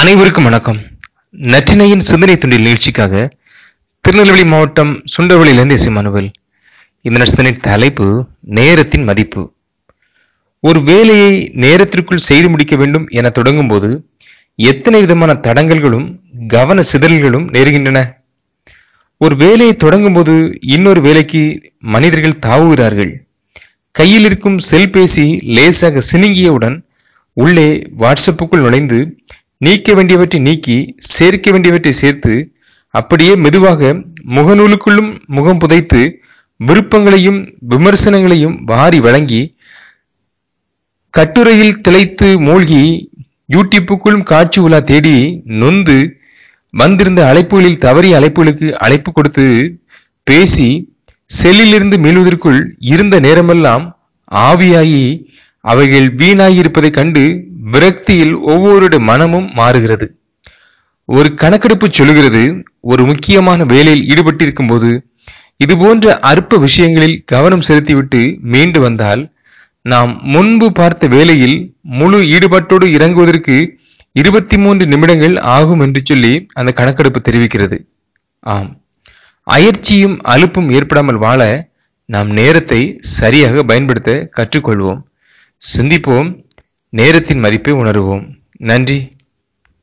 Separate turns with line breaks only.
அனைவருக்கும் வணக்கம். நற்றினையின் சிந்தனை துண்டில் நிகழ்ச்சிக்காக திருநெல்வேலி மாவட்டம் சுண்டவளியிலிருந்து இசை மனுவல் இந்த சிந்தனை தலைப்பு நேரத்தின் மதிப்பு. ஒரு வேலையை நேரத்திற்குள் செய்து முடிக்க வேண்டும் என தொடங்கும் போது எத்தனை விதமான தடங்கல்களும் கவன சிதறல்களும் நேருகின்றன? ஒரு வேலையை தொடங்கும் போது இன்னொரு வேலைக்கு மனிதர்கள் தாவுகிறார்கள். கையில் இருக்கும் செல்பேசி லேசாக சினுங்கியவுடன் உள்ளே வாட்ஸ்அப்புக்குள் நுழைந்து நீக்க வேண்டியவற்றை நீக்கி சேர்க்க வேண்டியவற்றை சேர்த்து அப்படியே மெதுவாக முகநூலுக்குள்ளும் முகம் புதைத்து விருப்பங்களையும் விமர்சனங்களையும் வாரி வழங்கி கட்டுரையில் திளைத்து மூழ்கி யூடியூப்புக்குள்ளும் காட்சி உலா தேடி நொந்து வந்திருந்த அழைப்புகளில் தவறிய அழைப்புகளுக்கு அழைப்பு கொடுத்து பேசி செல்லிலிருந்து மீள்வதற்குள் இருந்த நேரமெல்லாம் ஆவியாகி அவைகள் வீணாகியிருப்பதைக் கண்டு விரக்தியில் ஒவ்வொருடைய மனமும் மாறுகிறது. ஒரு கணக்கெடுப்பு சொல்லுகிறது ஒரு முக்கியமான வேலையில் ஈடுபட்டிருக்கும் போது இதுபோன்ற அற்ப விஷயங்களில் கவனம் செலுத்திவிட்டு மீண்டு வந்தால் நாம் முன்பு பார்த்த வேலையில் முழு ஈடுபாட்டோடு இறங்குவதற்கு இருபத்தி மூன்று நிமிடங்கள் ஆகும் என்று சொல்லி அந்த கணக்கெடுப்பு தெரிவிக்கிறது. ஆம். அயற்சியும் அலுப்பும் ஏற்படாமல் வாழ நாம் நேரத்தை சரியாக பயன்படுத்த கற்றுக்கொள்வோம். சிந்திப்போம். நேரத்தின் மதிப்பை உணருவோம். நன்றி.